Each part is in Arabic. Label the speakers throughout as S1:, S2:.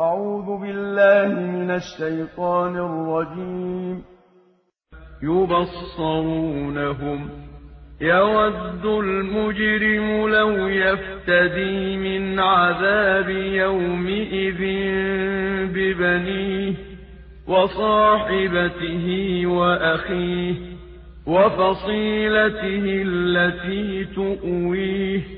S1: أعوذ بالله من الشيطان الرجيم.
S2: يبصرونهم يود المجرم لو يفتدي من عذاب يومئذ ببنيه وصاحبته وأخيه وفصيلته التي تؤويه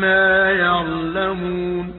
S2: مما يعلمون